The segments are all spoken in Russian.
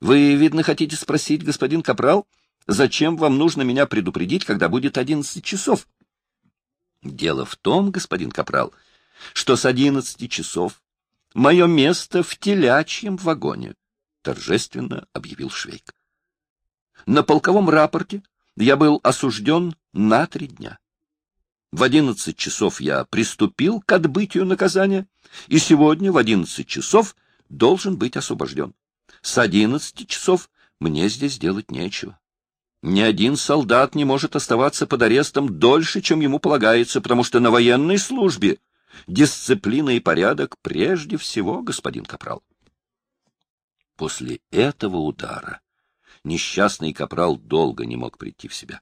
Вы, видно, хотите спросить, господин Капрал, зачем вам нужно меня предупредить, когда будет одиннадцать часов? Дело в том, господин Капрал, что с одиннадцати часов мое место в телячьем вагоне, — торжественно объявил Швейк. На полковом рапорте я был осужден на три дня. В одиннадцать часов я приступил к отбытию наказания, и сегодня в одиннадцать часов должен быть освобожден. С одиннадцати часов мне здесь делать нечего. Ни один солдат не может оставаться под арестом дольше, чем ему полагается, потому что на военной службе дисциплина и порядок прежде всего, господин Капрал. После этого удара несчастный Капрал долго не мог прийти в себя.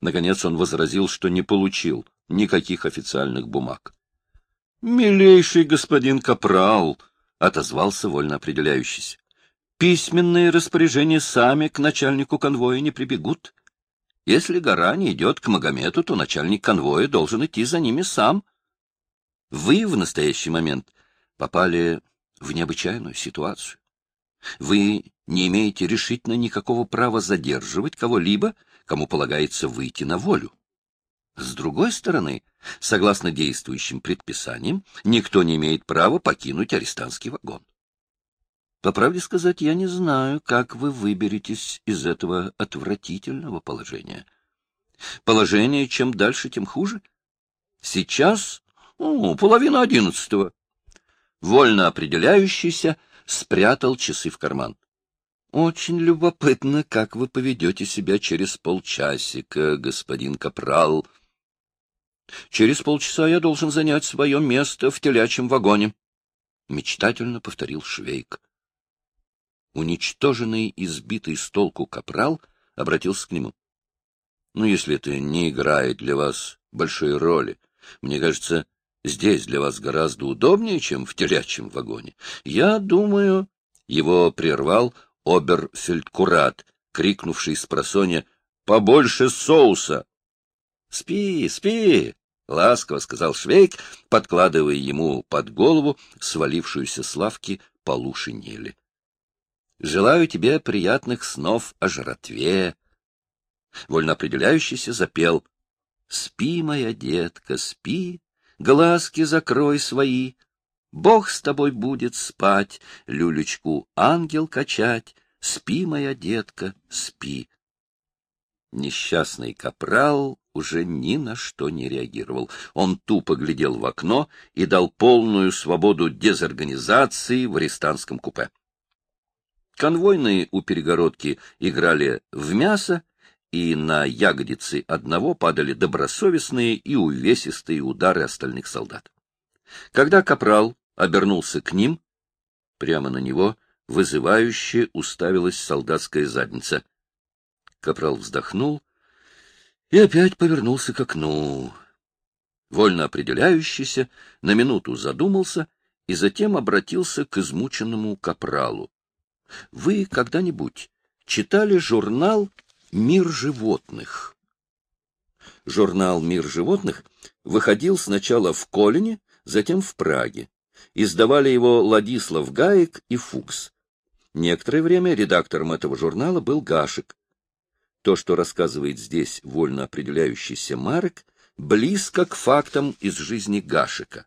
Наконец он возразил, что не получил никаких официальных бумаг. — Милейший господин Капрал, — отозвался вольно определяющийся, — письменные распоряжения сами к начальнику конвоя не прибегут. Если гора не идет к Магомету, то начальник конвоя должен идти за ними сам. Вы в настоящий момент попали в необычайную ситуацию. Вы не имеете решительно никакого права задерживать кого-либо, кому полагается выйти на волю. С другой стороны, согласно действующим предписаниям, никто не имеет права покинуть арестантский вагон. По правде сказать, я не знаю, как вы выберетесь из этого отвратительного положения. Положение чем дальше, тем хуже. Сейчас о, половина одиннадцатого. Вольно определяющийся спрятал часы в карман. Очень любопытно, как вы поведете себя через полчасика, господин Капрал. Через полчаса я должен занять свое место в телячьем вагоне, — мечтательно повторил Швейк. Уничтоженный и сбитый с толку Капрал обратился к нему. — Ну, если это не играет для вас большой роли, мне кажется, здесь для вас гораздо удобнее, чем в телячьем вагоне. Я думаю... Его прервал оберфельдкурат, крикнувший с просонья «Побольше соуса!» «Спи, спи!» — ласково сказал Швейк, подкладывая ему под голову свалившуюся с лавки полу шинели. «Желаю тебе приятных снов о жратве!» Вольно определяющийся запел «Спи, моя детка, спи, глазки закрой свои, Бог с тобой будет спать, люлечку ангел качать, спи, моя детка, спи. Несчастный капрал уже ни на что не реагировал. Он тупо глядел в окно и дал полную свободу дезорганизации в арестантском купе. Конвойные у перегородки играли в мясо, и на ягодицы одного падали добросовестные и увесистые удары остальных солдат. Когда капрал обернулся к ним, прямо на него вызывающе уставилась солдатская задница. Капрал вздохнул и опять повернулся к окну. Вольно определяющийся на минуту задумался и затем обратился к измученному капралу. — Вы когда-нибудь читали журнал «Мир животных»? Журнал «Мир животных» выходил сначала в Колине, затем в Праге. Издавали его Ладислав Гаек и Фукс. Некоторое время редактором этого журнала был Гашек. То, что рассказывает здесь вольно определяющийся Марек, близко к фактам из жизни Гашика.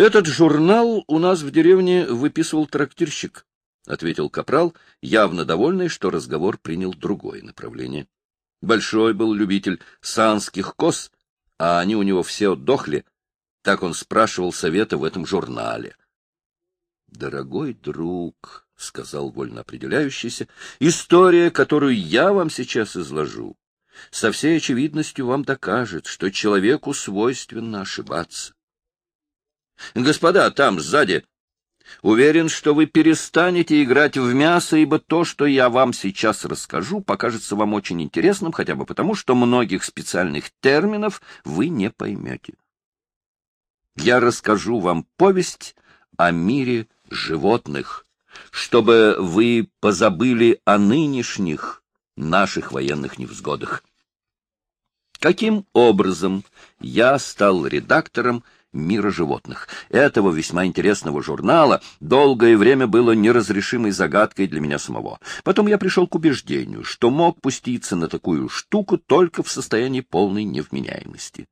«Этот журнал у нас в деревне выписывал трактирщик», — ответил Капрал, явно довольный, что разговор принял другое направление. Большой был любитель санских коз, а они у него все отдохли, так он спрашивал совета в этом журнале. — Дорогой друг, — сказал вольно определяющийся, — история, которую я вам сейчас изложу, со всей очевидностью вам докажет, что человеку свойственно ошибаться. — Господа, там, сзади, уверен, что вы перестанете играть в мясо, ибо то, что я вам сейчас расскажу, покажется вам очень интересным, хотя бы потому, что многих специальных терминов вы не поймете я расскажу вам повесть о мире животных, чтобы вы позабыли о нынешних наших военных невзгодах. Каким образом я стал редактором мира животных. Этого весьма интересного журнала долгое время было неразрешимой загадкой для меня самого. Потом я пришел к убеждению, что мог пуститься на такую штуку только в состоянии полной невменяемости.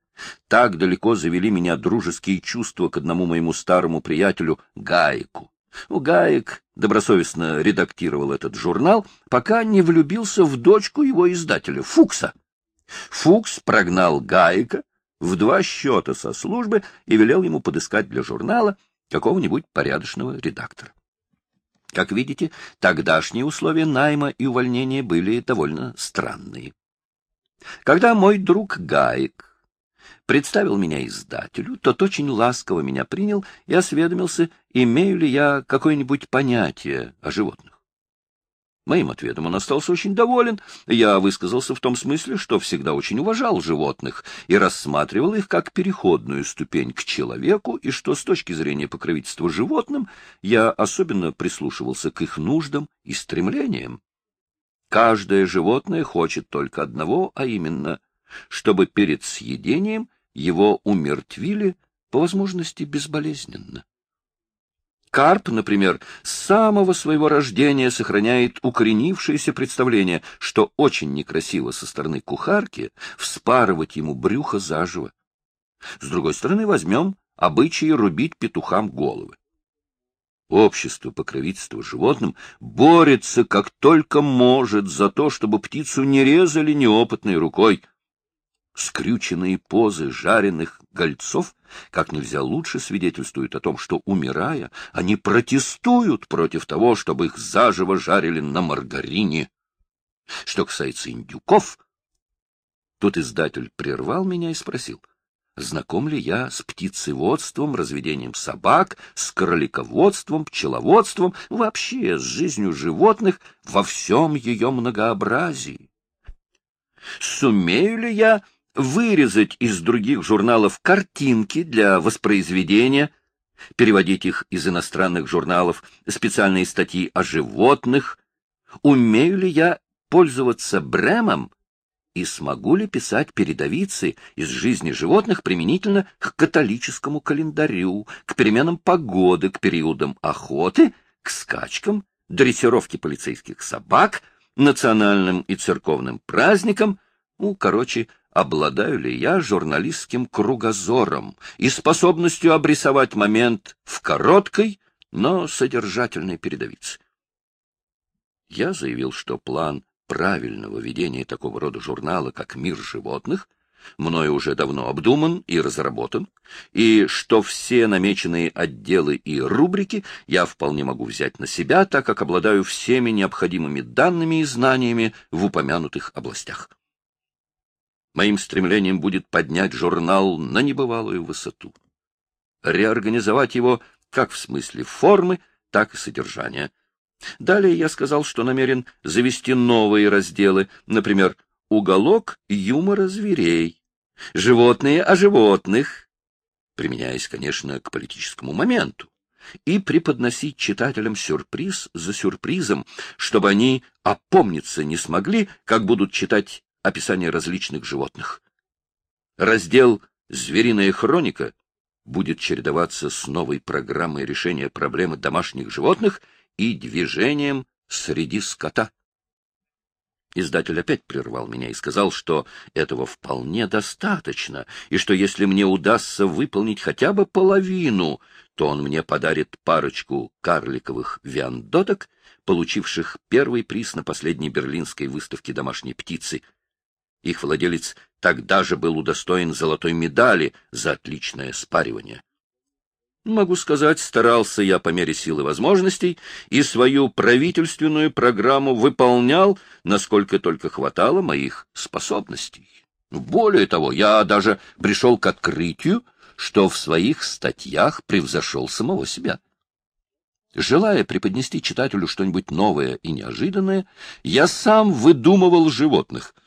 Так далеко завели меня дружеские чувства к одному моему старому приятелю Гаику. У Гаек добросовестно редактировал этот журнал, пока не влюбился в дочку его издателя, Фукса. Фукс прогнал Гаека в два счета со службы и велел ему подыскать для журнала какого-нибудь порядочного редактора. Как видите, тогдашние условия найма и увольнения были довольно странные. Когда мой друг Гаек представил меня издателю, тот очень ласково меня принял и осведомился, имею ли я какое-нибудь понятие о животных. Моим ответом он остался очень доволен. Я высказался в том смысле, что всегда очень уважал животных и рассматривал их как переходную ступень к человеку, и что с точки зрения покровительства животным я особенно прислушивался к их нуждам и стремлениям. Каждое животное хочет только одного, а именно, чтобы перед съедением его умертвили по возможности безболезненно. Карп, например, с самого своего рождения сохраняет укоренившееся представление, что очень некрасиво со стороны кухарки вспарывать ему брюхо заживо. С другой стороны, возьмем обычаи рубить петухам головы. Общество покровительства животным борется как только может за то, чтобы птицу не резали неопытной рукой, скрюченные позы жареных гольцов как нельзя лучше свидетельствуют о том, что, умирая, они протестуют против того, чтобы их заживо жарили на маргарине. Что касается индюков, тут издатель прервал меня и спросил, знаком ли я с птицеводством, разведением собак, с кролиководством, пчеловодством, вообще с жизнью животных во всем ее многообразии. Сумею ли я вырезать из других журналов картинки для воспроизведения, переводить их из иностранных журналов, специальные статьи о животных, умею ли я пользоваться бремом и смогу ли писать передовицы из жизни животных применительно к католическому календарю, к переменам погоды, к периодам охоты, к скачкам, дрессировке полицейских собак, национальным и церковным праздникам, ну, короче, обладаю ли я журналистским кругозором и способностью обрисовать момент в короткой, но содержательной передовице. Я заявил, что план правильного ведения такого рода журнала, как «Мир животных», мною уже давно обдуман и разработан, и что все намеченные отделы и рубрики я вполне могу взять на себя, так как обладаю всеми необходимыми данными и знаниями в упомянутых областях. Моим стремлением будет поднять журнал на небывалую высоту. Реорганизовать его как в смысле формы, так и содержания. Далее я сказал, что намерен завести новые разделы, например, «Уголок юмора зверей», «Животные о животных», применяясь, конечно, к политическому моменту, и преподносить читателям сюрприз за сюрпризом, чтобы они опомниться не смогли, как будут читать описание различных животных. Раздел «Звериная хроника» будет чередоваться с новой программой решения проблемы домашних животных и движением среди скота. Издатель опять прервал меня и сказал, что этого вполне достаточно, и что если мне удастся выполнить хотя бы половину, то он мне подарит парочку карликовых виандоток, получивших первый приз на последней берлинской выставке домашней птицы — их владелец тогда же был удостоен золотой медали за отличное спаривание. Могу сказать, старался я по мере силы возможностей и свою правительственную программу выполнял, насколько только хватало моих способностей. Более того, я даже пришел к открытию, что в своих статьях превзошел самого себя. Желая преподнести читателю что-нибудь новое и неожиданное, я сам выдумывал животных —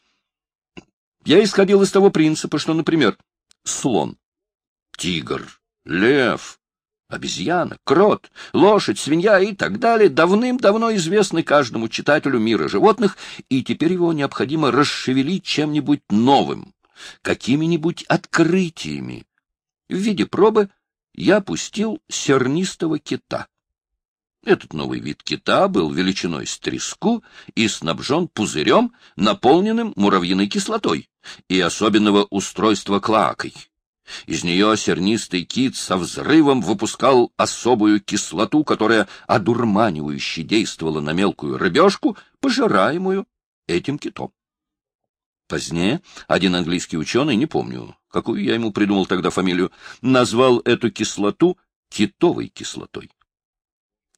я исходил из того принципа, что, например, слон, тигр, лев, обезьяна, крот, лошадь, свинья и так далее давным-давно известны каждому читателю мира животных, и теперь его необходимо расшевелить чем-нибудь новым, какими-нибудь открытиями. в виде пробы я пустил сернистого кита. Этот новый вид кита был величиной с треску и снабжен пузырем, наполненным муравьиной кислотой и особенного устройства клакой. Из нее сернистый кит со взрывом выпускал особую кислоту, которая одурманивающе действовала на мелкую рыбешку, пожираемую этим китом. Позднее один английский ученый, не помню, какую я ему придумал тогда фамилию, назвал эту кислоту китовой кислотой.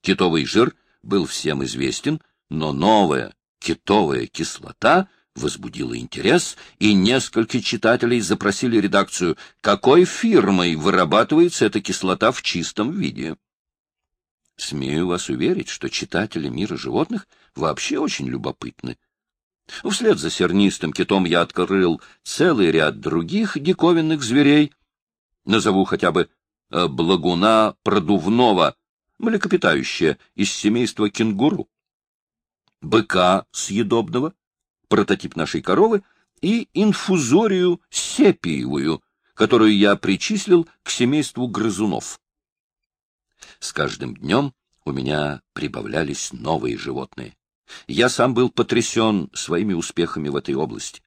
Китовый жир был всем известен, но новая китовая кислота возбудила интерес, и несколько читателей запросили редакцию, какой фирмой вырабатывается эта кислота в чистом виде. Смею вас уверить, что читатели мира животных вообще очень любопытны. Вслед за сернистым китом я открыл целый ряд других диковинных зверей. Назову хотя бы э, благуна продувного, млекопитающее из семейства кенгуру, быка съедобного, прототип нашей коровы, и инфузорию сепиевую, которую я причислил к семейству грызунов. С каждым днем у меня прибавлялись новые животные. Я сам был потрясен своими успехами в этой области.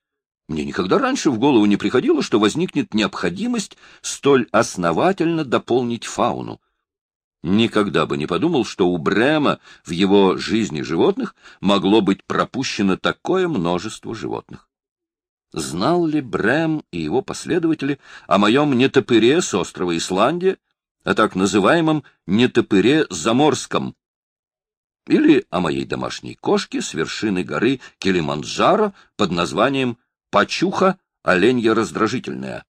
Мне никогда раньше в голову не приходило, что возникнет необходимость столь основательно дополнить фауну. Никогда бы не подумал, что у Брема в его жизни животных могло быть пропущено такое множество животных. Знал ли Брэм и его последователи о моем нетопыре с острова Исландия, о так называемом нетопыре заморском, или о моей домашней кошке с вершины горы Килиманджаро под названием Пачуха оленья раздражительная?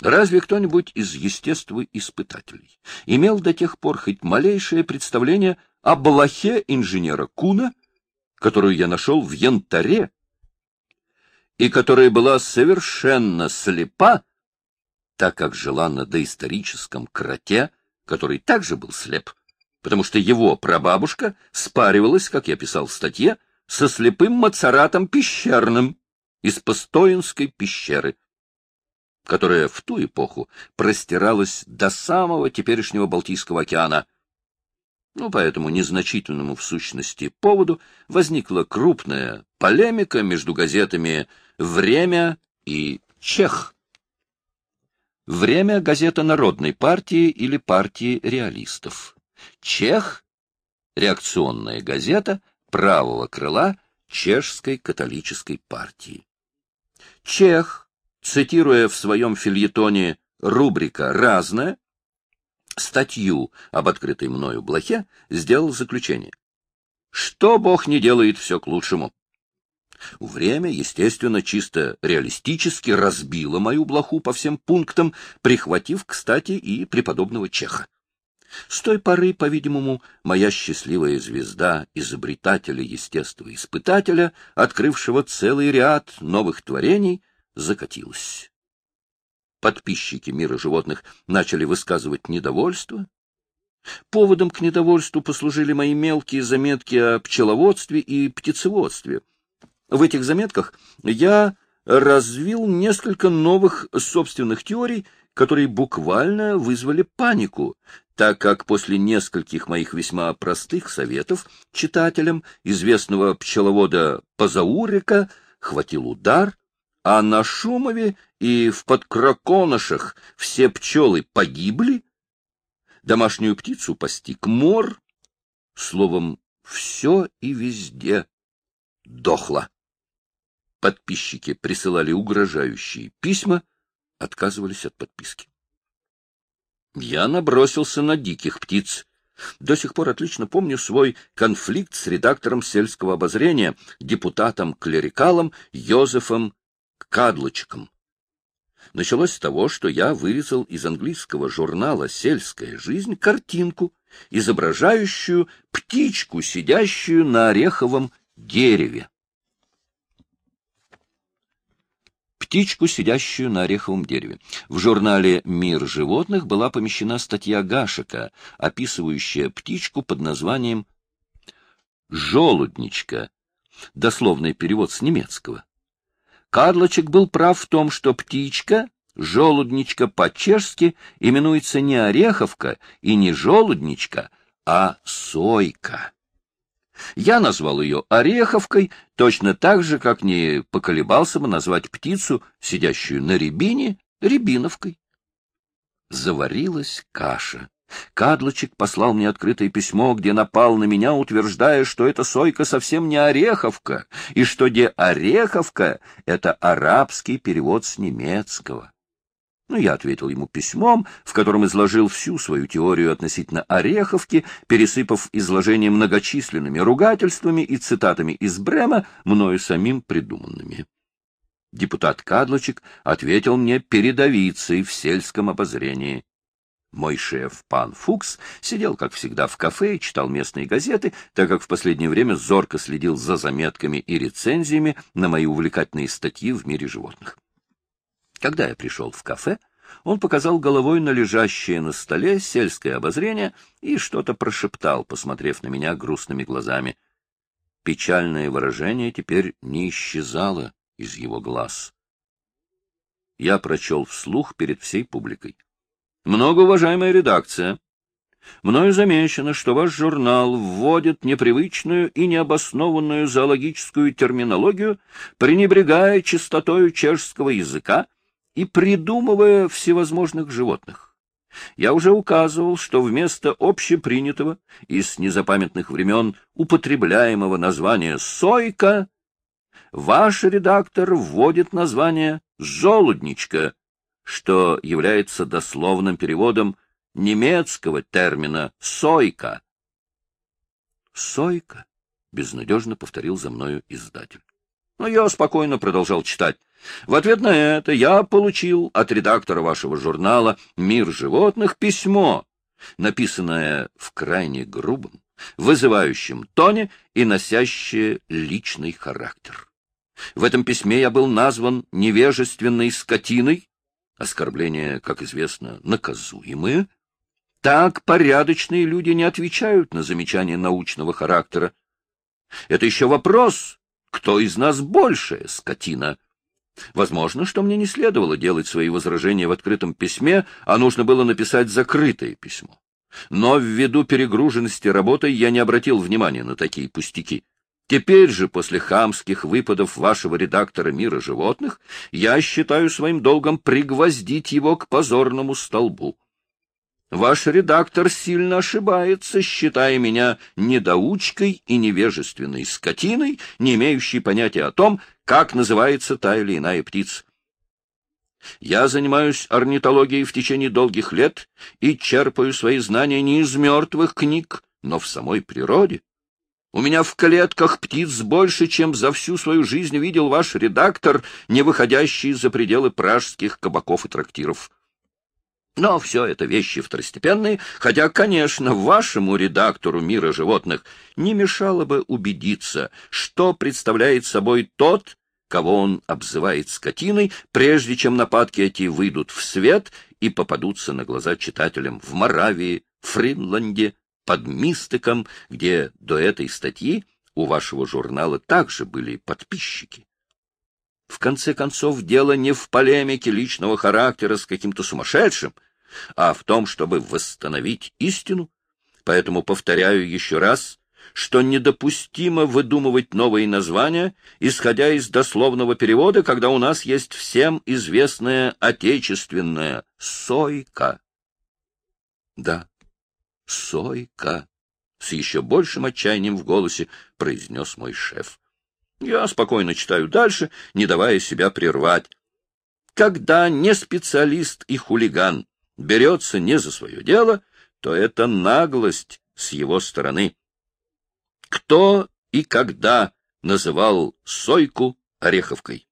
Разве кто-нибудь из естествоиспытателей имел до тех пор хоть малейшее представление о блохе инженера Куна, которую я нашел в янтаре, и которая была совершенно слепа, так как жила на доисторическом кроте, который также был слеп, потому что его прабабушка спаривалась, как я писал в статье, со слепым мацаратом пещерным из Постоинской пещеры которая в ту эпоху простиралась до самого теперешнего Балтийского океана. Ну, по этому незначительному в сущности поводу возникла крупная полемика между газетами «Время» и «Чех». «Время» — газета Народной партии или партии реалистов. «Чех» — реакционная газета правого крыла чешской католической партии. «Чех» цитируя в своем фильетоне рубрика «Разное», статью об открытой мною блохе, сделал заключение. Что Бог не делает, все к лучшему. Время, естественно, чисто реалистически разбило мою блоху по всем пунктам, прихватив, кстати, и преподобного Чеха. С той поры, по-видимому, моя счастливая звезда изобретателя-естествоиспытателя, открывшего целый ряд новых творений, закатилась. Подписчики мира животных начали высказывать недовольство. Поводом к недовольству послужили мои мелкие заметки о пчеловодстве и птицеводстве. В этих заметках я развил несколько новых собственных теорий, которые буквально вызвали панику, так как после нескольких моих весьма простых советов читателям известного пчеловода Пазаурика хватил удар, а на Шумове и в Подкраконышах все пчелы погибли, домашнюю птицу постиг мор, словом, все и везде дохло. Подписчики присылали угрожающие письма, отказывались от подписки. Я набросился на диких птиц. До сих пор отлично помню свой конфликт с редактором сельского обозрения, депутатом-клерикалом Йозефом кадлочком. Началось с того, что я вырезал из английского журнала «Сельская жизнь» картинку, изображающую птичку, сидящую на ореховом дереве. Птичку, сидящую на ореховом дереве. В журнале «Мир животных» была помещена статья Гашика, описывающая птичку под названием «желудничка», дословный перевод с немецкого. Карлочек был прав в том, что птичка, желудничка по-чешски именуется не ореховка и не желудничка, а сойка. Я назвал ее ореховкой, точно так же, как не поколебался бы назвать птицу, сидящую на рябине, рябиновкой. Заварилась каша. Кадлочек послал мне открытое письмо, где напал на меня, утверждая, что эта сойка совсем не Ореховка, и что где Ореховка — это арабский перевод с немецкого. Ну, я ответил ему письмом, в котором изложил всю свою теорию относительно Ореховки, пересыпав изложение многочисленными ругательствами и цитатами из Брема, мною самим придуманными. Депутат Кадлочек ответил мне передовицей в сельском обозрении. Мой шеф, пан Фукс, сидел, как всегда, в кафе и читал местные газеты, так как в последнее время зорко следил за заметками и рецензиями на мои увлекательные статьи в мире животных. Когда я пришел в кафе, он показал головой на лежащее на столе сельское обозрение и что-то прошептал, посмотрев на меня грустными глазами. Печальное выражение теперь не исчезало из его глаз. Я прочел вслух перед всей публикой. Многоуважаемая редакция, мною замечено, что ваш журнал вводит непривычную и необоснованную зоологическую терминологию, пренебрегая чистотою чешского языка и придумывая всевозможных животных. Я уже указывал, что вместо общепринятого и с незапамятных времен употребляемого названия «сойка» ваш редактор вводит название «желудничка», что является дословным переводом немецкого термина «сойка». «Сойка», — безнадежно повторил за мною издатель. Но я спокойно продолжал читать. В ответ на это я получил от редактора вашего журнала «Мир животных» письмо, написанное в крайне грубом, вызывающем тоне и носящее личный характер. В этом письме я был назван невежественной скотиной, оскорбления, как известно, наказуемые. Так порядочные люди не отвечают на замечания научного характера. Это еще вопрос, кто из нас большая скотина. Возможно, что мне не следовало делать свои возражения в открытом письме, а нужно было написать закрытое письмо. Но ввиду перегруженности работой я не обратил внимания на такие пустяки. Теперь же, после хамских выпадов вашего редактора «Мира животных», я считаю своим долгом пригвоздить его к позорному столбу. Ваш редактор сильно ошибается, считая меня недоучкой и невежественной скотиной, не имеющей понятия о том, как называется та или иная птица. Я занимаюсь орнитологией в течение долгих лет и черпаю свои знания не из мертвых книг, но в самой природе. У меня в клетках птиц больше, чем за всю свою жизнь видел ваш редактор, не выходящий за пределы пражских кабаков и трактиров. Но все это вещи второстепенные, хотя, конечно, вашему редактору «Мира животных» не мешало бы убедиться, что представляет собой тот, кого он обзывает скотиной, прежде чем нападки эти выйдут в свет и попадутся на глаза читателям в Моравии, Фринланде, под Мистыком, где до этой статьи у вашего журнала также были подписчики. В конце концов, дело не в полемике личного характера с каким-то сумасшедшим, а в том, чтобы восстановить истину. Поэтому повторяю еще раз, что недопустимо выдумывать новые названия, исходя из дословного перевода, когда у нас есть всем известная отечественная «сойка». Да, Сойка! — с еще большим отчаянием в голосе произнес мой шеф. Я спокойно читаю дальше, не давая себя прервать. Когда не специалист и хулиган берется не за свое дело, то это наглость с его стороны. Кто и когда называл Сойку Ореховкой?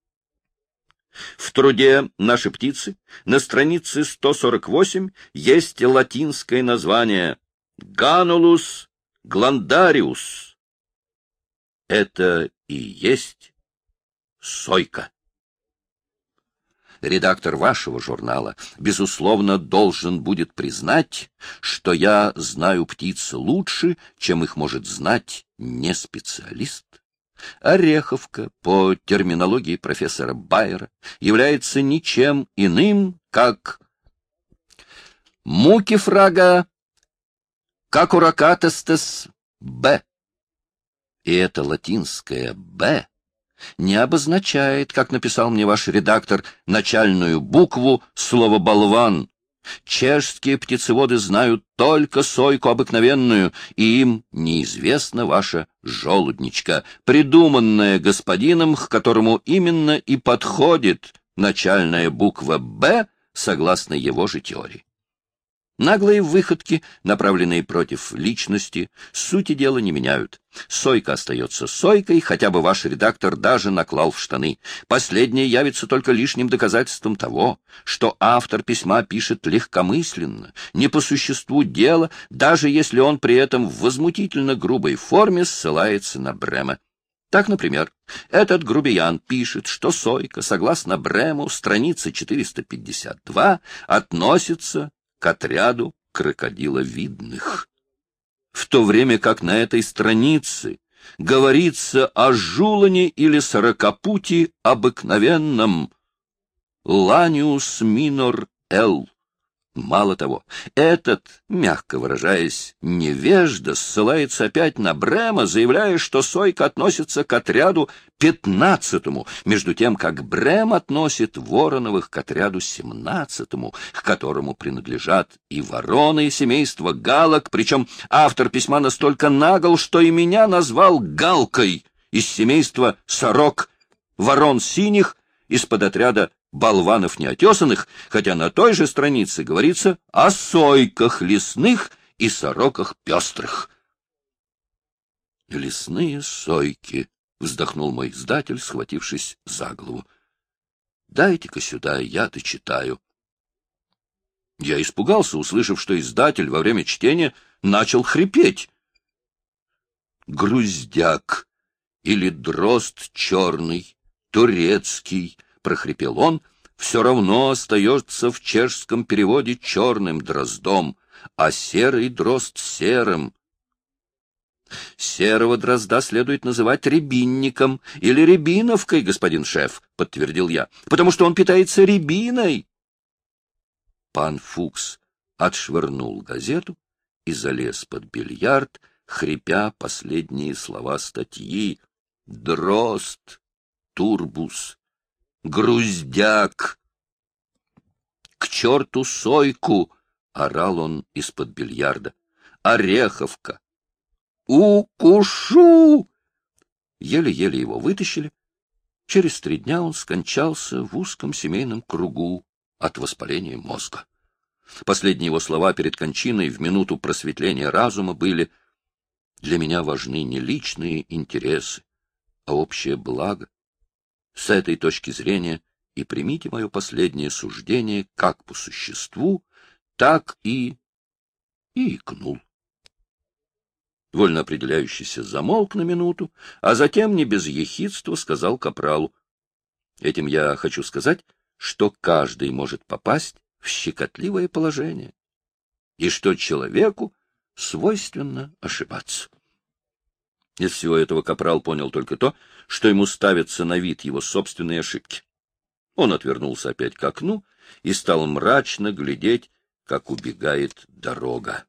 В труде «Наши птицы» на странице 148 есть латинское название Ганулус гландариус. Это и есть сойка. Редактор вашего журнала, безусловно, должен будет признать, что я знаю птиц лучше, чем их может знать не специалист. Ореховка, по терминологии профессора Байера, является ничем иным, как муки фрага, как уракатестес Б. И это латинское «Б» не обозначает, как написал мне ваш редактор, начальную букву слова «болван». Чешские птицеводы знают только сойку обыкновенную, и им неизвестна ваша желудничка, придуманная господином, к которому именно и подходит начальная буква «Б», согласно его же теории. Наглые выходки, направленные против личности, сути дела не меняют. Сойка остается сойкой, хотя бы ваш редактор даже наклал в штаны. Последнее явится только лишним доказательством того, что автор письма пишет легкомысленно, не по существу дела, даже если он при этом в возмутительно грубой форме ссылается на Брема. Так, например, этот грубиян пишет, что Сойка, согласно Брему, страница 452, относится к отряду крокодиловидных. В то время как на этой странице говорится о жулане или сорокопуте обыкновенном Ланиус минор Л. Мало того, этот, мягко выражаясь, невежда ссылается опять на Брема, заявляя, что Сойка относится к отряду пятнадцатому, между тем, как Брем относит Вороновых к отряду семнадцатому, к которому принадлежат и вороны, и семейство галок, причем автор письма настолько нагл, что и меня назвал галкой из семейства сорок, ворон синих, из-под отряда болванов неотесанных, хотя на той же странице говорится о сойках лесных и сороках пестрых. «Лесные сойки», — вздохнул мой издатель, схватившись за голову. «Дайте-ка сюда, я дочитаю». Я испугался, услышав, что издатель во время чтения начал хрипеть. «Груздяк» или «дрозд черный», «турецкий», — прохрипел он, — все равно остается в чешском переводе черным дроздом, а серый дрозд серым. Серого дрозда следует называть рябинником или рябиновкой, господин шеф, — подтвердил я, — потому что он питается рябиной. Пан Фукс отшвырнул газету и залез под бильярд, хрипя последние слова статьи. Дрозд, турбус, груздяк! К черту сойку! — орал он из-под бильярда. Ореховка! Укушу! Еле-еле его вытащили. Через три дня он скончался в узком семейном кругу от воспаления мозга. Последние его слова перед кончиной в минуту просветления разума были «Для меня важны не личные интересы, а общее благо. С этой точки зрения и примите мое последнее суждение как по существу, так и... и икнул. Вольно определяющийся замолк на минуту, а затем не без ехидства сказал капралу. Этим я хочу сказать, что каждый может попасть в щекотливое положение, и что человеку свойственно ошибаться. Из всего этого Капрал понял только то, что ему ставятся на вид его собственные ошибки. Он отвернулся опять к окну и стал мрачно глядеть, как убегает дорога.